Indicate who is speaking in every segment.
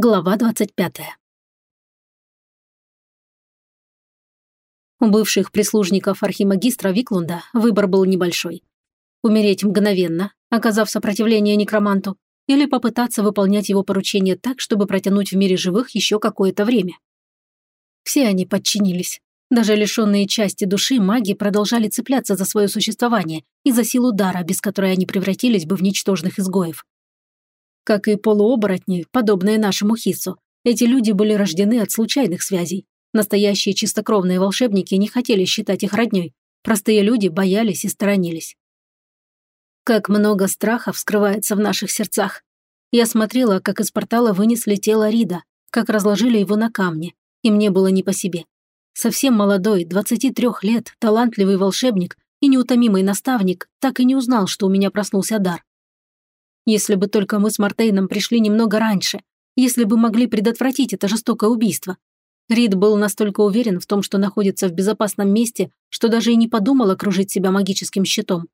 Speaker 1: Глава 25. У бывших прислужников архимагистра Виклунда выбор был небольшой. Умереть мгновенно, оказав сопротивление некроманту, или попытаться выполнять его поручение так, чтобы протянуть в мире живых еще какое-то время. Все они подчинились. Даже лишенные части души маги продолжали цепляться за свое существование и за силу дара, без которой они превратились бы в ничтожных изгоев. Как и полуоборотни, подобные нашему Хису, эти люди были рождены от случайных связей. Настоящие чистокровные волшебники не хотели считать их роднёй. Простые люди боялись и сторонились. Как много страхов скрывается в наших сердцах. Я смотрела, как из портала вынесли тело Рида, как разложили его на камне, и мне было не по себе. Совсем молодой, 23 лет, талантливый волшебник и неутомимый наставник так и не узнал, что у меня проснулся дар. Если бы только мы с Мартейном пришли немного раньше, если бы могли предотвратить это жестокое убийство. Рид был настолько уверен в том, что находится в безопасном месте, что даже и не подумал окружить себя магическим щитом.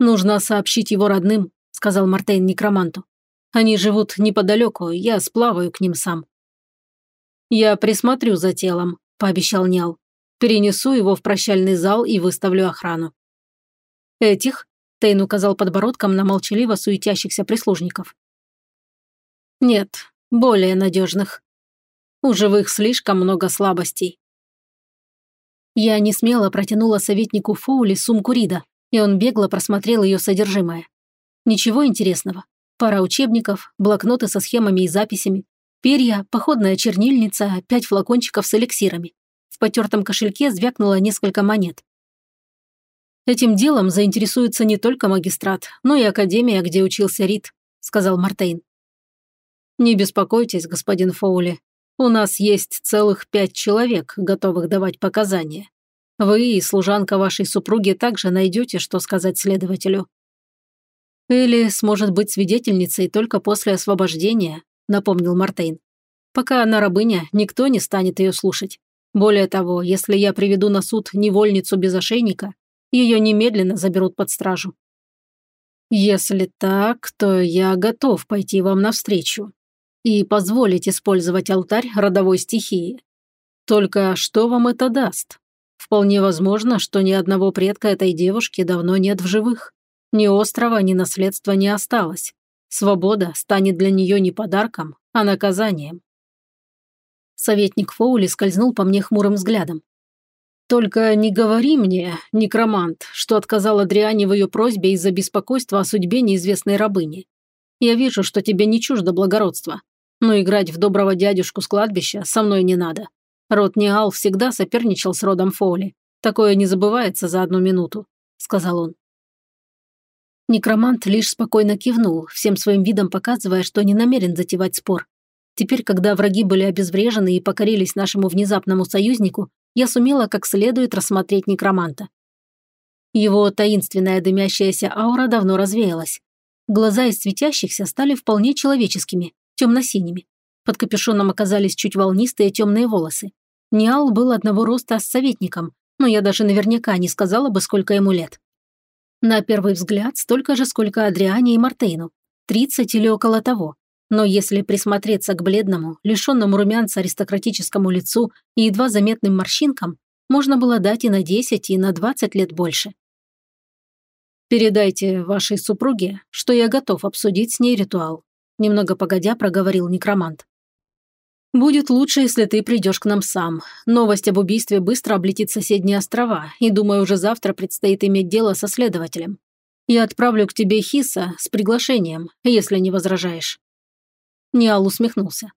Speaker 1: «Нужно сообщить его родным», — сказал Мартейн некроманту. «Они живут неподалеку, я сплаваю к ним сам». «Я присмотрю за телом», — пообещал Нял. «Перенесу его в прощальный зал и выставлю охрану». «Этих?» Тейн указал подбородком на молчаливо суетящихся прислужников. «Нет, более надежных. У живых слишком много слабостей». Я не смело протянула советнику Фоули сумку Рида, и он бегло просмотрел ее содержимое. Ничего интересного. Пара учебников, блокноты со схемами и записями, перья, походная чернильница, пять флакончиков с эликсирами. В потертом кошельке звякнуло несколько монет. Этим делом заинтересуется не только магистрат, но и академия, где учился Рид», – сказал Мартейн. «Не беспокойтесь, господин Фоули. У нас есть целых пять человек, готовых давать показания. Вы и служанка вашей супруги также найдете, что сказать следователю». «Элли сможет быть свидетельницей только после освобождения», – напомнил Мартейн. «Пока она рабыня, никто не станет ее слушать. Более того, если я приведу на суд невольницу без ошейника, ее немедленно заберут под стражу. Если так, то я готов пойти вам навстречу и позволить использовать алтарь родовой стихии. Только что вам это даст? Вполне возможно, что ни одного предка этой девушки давно нет в живых. Ни острова, ни наследства не осталось. Свобода станет для нее не подарком, а наказанием. Советник Фоули скользнул по мне хмурым взглядом. «Только не говори мне, некромант, что отказал Адриане в ее просьбе из-за беспокойства о судьбе неизвестной рабыни. Я вижу, что тебе не чуждо благородство, но играть в доброго дядюшку с кладбища со мной не надо. Род Ниал всегда соперничал с родом Фоули. Такое не забывается за одну минуту», – сказал он. Некромант лишь спокойно кивнул, всем своим видом показывая, что не намерен затевать спор. Теперь, когда враги были обезврежены и покорились нашему внезапному союзнику, я сумела как следует рассмотреть некроманта. Его таинственная дымящаяся аура давно развеялась. Глаза из светящихся стали вполне человеческими, темно-синими. Под капюшоном оказались чуть волнистые темные волосы. Ниал был одного роста с советником, но я даже наверняка не сказала бы, сколько ему лет. На первый взгляд, столько же, сколько Адриане и Мартейну. Тридцать или около того. Но если присмотреться к бледному, лишенному румянца аристократическому лицу и едва заметным морщинкам, можно было дать и на 10, и на 20 лет больше. «Передайте вашей супруге, что я готов обсудить с ней ритуал», немного погодя проговорил некромант. «Будет лучше, если ты придешь к нам сам. Новость об убийстве быстро облетит соседние острова, и, думаю, уже завтра предстоит иметь дело со следователем. Я отправлю к тебе Хиса с приглашением, если не возражаешь». Ниал усмехнулся.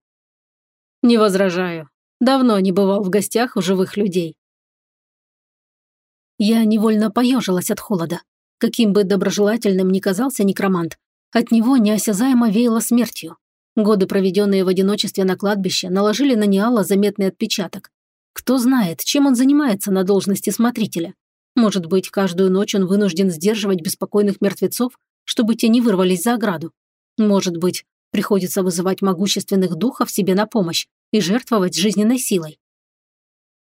Speaker 1: «Не возражаю. Давно не бывал в гостях у живых людей». Я невольно поежилась от холода. Каким бы доброжелательным ни казался некромант, от него неосязаемо веяло смертью. Годы, проведенные в одиночестве на кладбище, наложили на Ниала заметный отпечаток. Кто знает, чем он занимается на должности смотрителя. Может быть, каждую ночь он вынужден сдерживать беспокойных мертвецов, чтобы те не вырвались за ограду. Может быть, Приходится вызывать могущественных духов себе на помощь и жертвовать жизненной силой.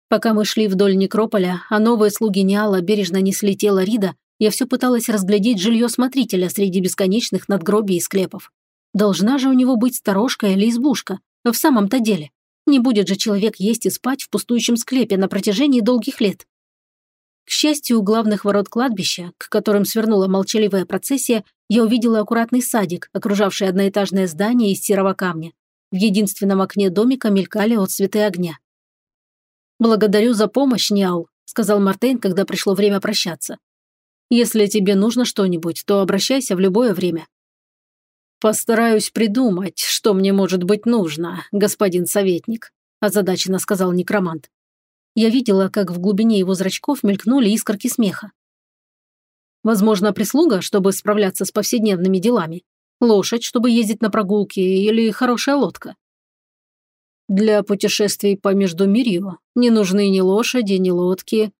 Speaker 1: Пока мы шли вдоль некрополя, а новые слуги Ниала бережно несли тело Рида, я все пыталась разглядеть жилье смотрителя среди бесконечных надгробий и склепов. Должна же у него быть сторожка или избушка. В самом-то деле. Не будет же человек есть и спать в пустующем склепе на протяжении долгих лет. К счастью, у главных ворот кладбища, к которым свернула молчаливая процессия, я увидела аккуратный садик, окружавший одноэтажное здание из серого камня. В единственном окне домика мелькали отцветы огня. «Благодарю за помощь, Нял», – сказал Мартейн, когда пришло время прощаться. «Если тебе нужно что-нибудь, то обращайся в любое время». «Постараюсь придумать, что мне может быть нужно, господин советник», – озадаченно сказал некромант. Я видела, как в глубине его зрачков мелькнули искорки смеха. Возможно, прислуга, чтобы справляться с повседневными делами. Лошадь, чтобы ездить на прогулки, или хорошая лодка. Для путешествий по Междумирью не нужны ни лошади, ни лодки.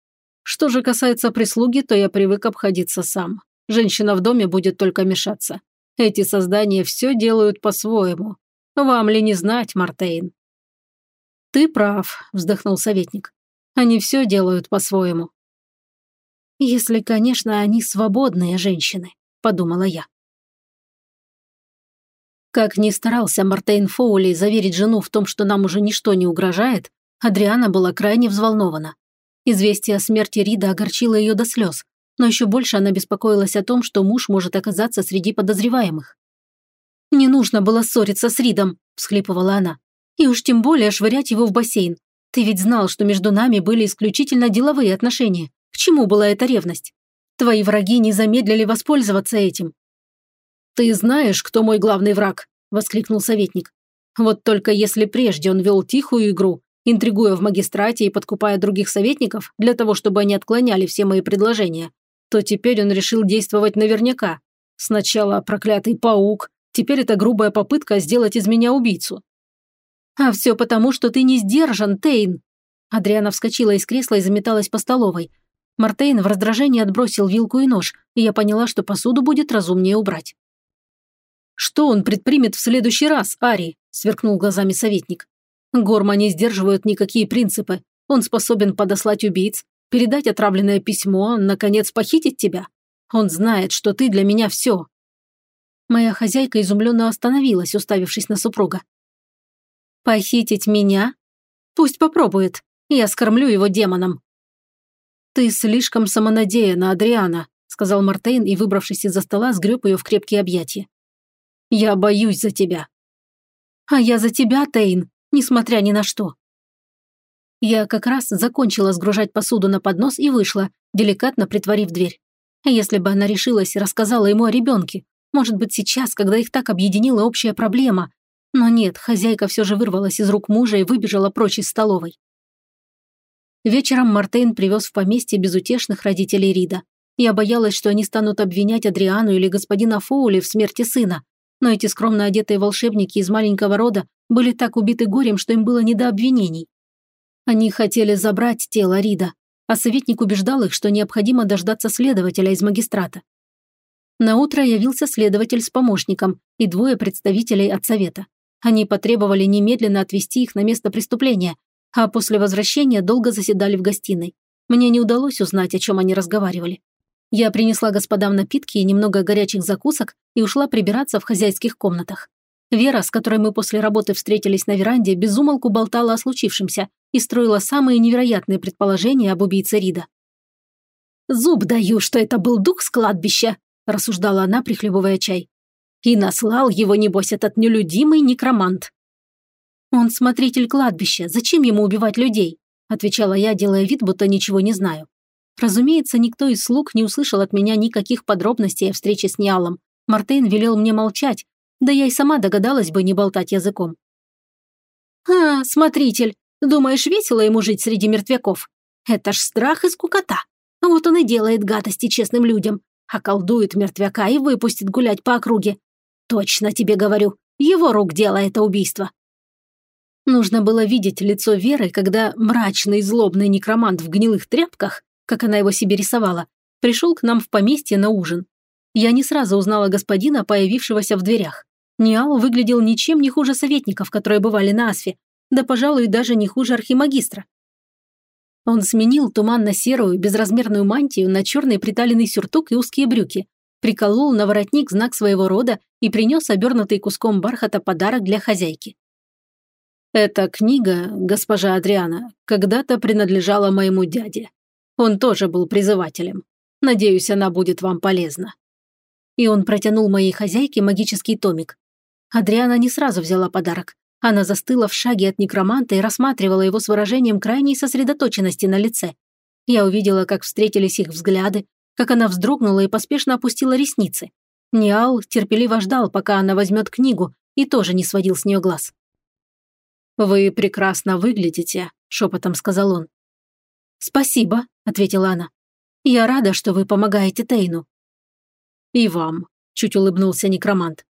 Speaker 1: Что же касается прислуги, то я привык обходиться сам. Женщина в доме будет только мешаться. Эти создания все делают по-своему. Вам ли не знать, Мартейн? Ты прав, вздохнул советник. Они все делают по-своему. Если, конечно, они свободные женщины, подумала я. Как ни старался Мартейн Фоули заверить жену в том, что нам уже ничто не угрожает, Адриана была крайне взволнована. Известие о смерти Рида огорчило ее до слез, но еще больше она беспокоилась о том, что муж может оказаться среди подозреваемых. «Не нужно было ссориться с Ридом», – всхлипывала она. «И уж тем более швырять его в бассейн. Ты ведь знал, что между нами были исключительно деловые отношения. К чему была эта ревность? Твои враги не замедлили воспользоваться этим. «Ты знаешь, кто мой главный враг?» – воскликнул советник. «Вот только если прежде он вел тихую игру, интригуя в магистрате и подкупая других советников для того, чтобы они отклоняли все мои предложения, то теперь он решил действовать наверняка. Сначала проклятый паук, теперь это грубая попытка сделать из меня убийцу. «А все потому, что ты не сдержан, Тейн!» Адриана вскочила из кресла и заметалась по столовой. Мартейн в раздражении отбросил вилку и нож, и я поняла, что посуду будет разумнее убрать. «Что он предпримет в следующий раз, Ари?» – сверкнул глазами советник. «Горма не сдерживают никакие принципы. Он способен подослать убийц, передать отравленное письмо, наконец похитить тебя. Он знает, что ты для меня все». Моя хозяйка изумленно остановилась, уставившись на супруга. Похитить меня? Пусть попробует. Я скормлю его демоном. Ты слишком самонадеяна, Адриана, сказал Мартейн и, выбравшись из-за стола, сгреб ее в крепкие объятия. Я боюсь за тебя. А я за тебя, Тейн, несмотря ни на что. Я как раз закончила сгружать посуду на поднос и вышла, деликатно притворив дверь. Если бы она решилась и рассказала ему о ребенке, может быть, сейчас, когда их так объединила общая проблема, но нет, хозяйка все же вырвалась из рук мужа и выбежала прочь из столовой. Вечером Мартейн привез в поместье безутешных родителей Рида. Я боялась, что они станут обвинять Адриану или господина Фоули в смерти сына, но эти скромно одетые волшебники из маленького рода были так убиты горем, что им было не до обвинений. Они хотели забрать тело Рида, а советник убеждал их, что необходимо дождаться следователя из магистрата. На утро явился следователь с помощником и двое представителей от совета. Они потребовали немедленно отвезти их на место преступления, а после возвращения долго заседали в гостиной. Мне не удалось узнать, о чем они разговаривали. Я принесла господам напитки и немного горячих закусок и ушла прибираться в хозяйских комнатах. Вера, с которой мы после работы встретились на веранде, безумолку болтала о случившемся и строила самые невероятные предположения об убийце Рида. «Зуб даю, что это был дух с кладбища», – рассуждала она, прихлебывая чай. И наслал его, небось, этот нелюдимый некромант. «Он смотритель кладбища, зачем ему убивать людей?» отвечала я, делая вид, будто ничего не знаю. Разумеется, никто из слуг не услышал от меня никаких подробностей о встрече с Ниалом. Мартейн велел мне молчать, да я и сама догадалась бы не болтать языком. «А, смотритель, думаешь, весело ему жить среди мертвяков? Это ж страх и скукота. Вот он и делает гадости честным людям, околдует мертвяка и выпустит гулять по округе, Точно тебе говорю, его рук дело это убийство. Нужно было видеть лицо Веры, когда мрачный злобный некромант в гнилых тряпках, как она его себе рисовала, пришел к нам в поместье на ужин. Я не сразу узнала господина, появившегося в дверях. Ниал выглядел ничем не хуже советников, которые бывали на Асфе, да, пожалуй, даже не хуже архимагистра. Он сменил туманно-серую, безразмерную мантию на черный приталенный сюртук и узкие брюки, приколол на воротник знак своего рода и принес обернутый куском бархата подарок для хозяйки. «Эта книга, госпожа Адриана, когда-то принадлежала моему дяде. Он тоже был призывателем. Надеюсь, она будет вам полезна». И он протянул моей хозяйке магический томик. Адриана не сразу взяла подарок. Она застыла в шаге от некроманта и рассматривала его с выражением крайней сосредоточенности на лице. Я увидела, как встретились их взгляды, как она вздрогнула и поспешно опустила ресницы. Ниал терпеливо ждал, пока она возьмет книгу, и тоже не сводил с нее глаз. «Вы прекрасно выглядите», – шепотом сказал он. «Спасибо», – ответила она. «Я рада, что вы помогаете Тейну». «И вам», – чуть улыбнулся некромант.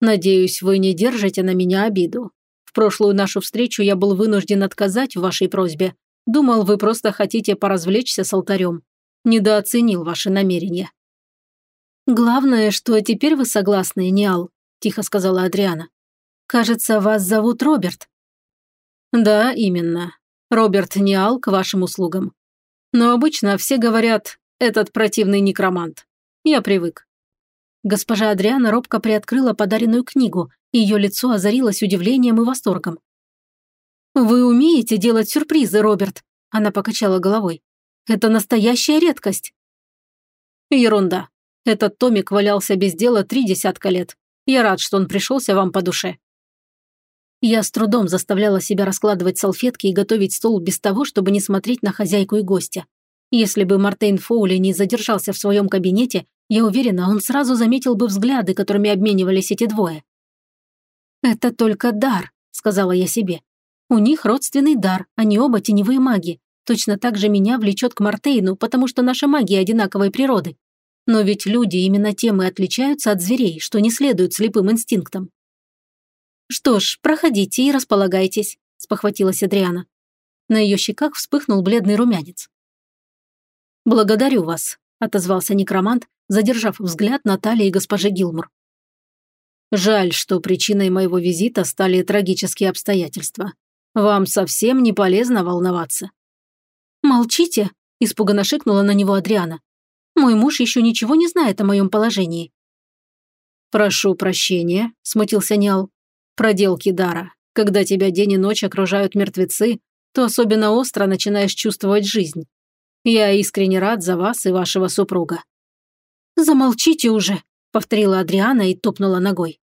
Speaker 1: «Надеюсь, вы не держите на меня обиду. В прошлую нашу встречу я был вынужден отказать в вашей просьбе. Думал, вы просто хотите поразвлечься с алтарем. Недооценил ваши намерения». «Главное, что теперь вы согласны, Ниал», – тихо сказала Адриана. «Кажется, вас зовут Роберт». «Да, именно. Роберт Ниал к вашим услугам. Но обычно все говорят «этот противный некромант». Я привык». Госпожа Адриана робко приоткрыла подаренную книгу, и ее лицо озарилось удивлением и восторгом. «Вы умеете делать сюрпризы, Роберт?» Она покачала головой. «Это настоящая редкость». «Ерунда. Этот томик валялся без дела три десятка лет. Я рад, что он пришелся вам по душе. Я с трудом заставляла себя раскладывать салфетки и готовить стол без того, чтобы не смотреть на хозяйку и гостя. Если бы Мартейн Фоули не задержался в своем кабинете, я уверена, он сразу заметил бы взгляды, которыми обменивались эти двое. «Это только дар», — сказала я себе. «У них родственный дар, они оба теневые маги. Точно так же меня влечет к Мартейну, потому что наши маги одинаковой природы. Но ведь люди именно тем и отличаются от зверей, что не следуют слепым инстинктам. «Что ж, проходите и располагайтесь», – спохватилась Адриана. На ее щеках вспыхнул бледный румянец. «Благодарю вас», – отозвался некромант, задержав взгляд на талии госпожи Гилмур. «Жаль, что причиной моего визита стали трагические обстоятельства. Вам совсем не полезно волноваться». «Молчите», – испуганно шикнула на него Адриана. «Мой муж еще ничего не знает о моем положении». «Прошу прощения», – смутился Ниал. Проделки дара. Когда тебя день и ночь окружают мертвецы, то особенно остро начинаешь чувствовать жизнь. Я искренне рад за вас и вашего супруга». «Замолчите уже», – повторила Адриана и топнула ногой.